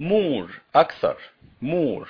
more أكثر more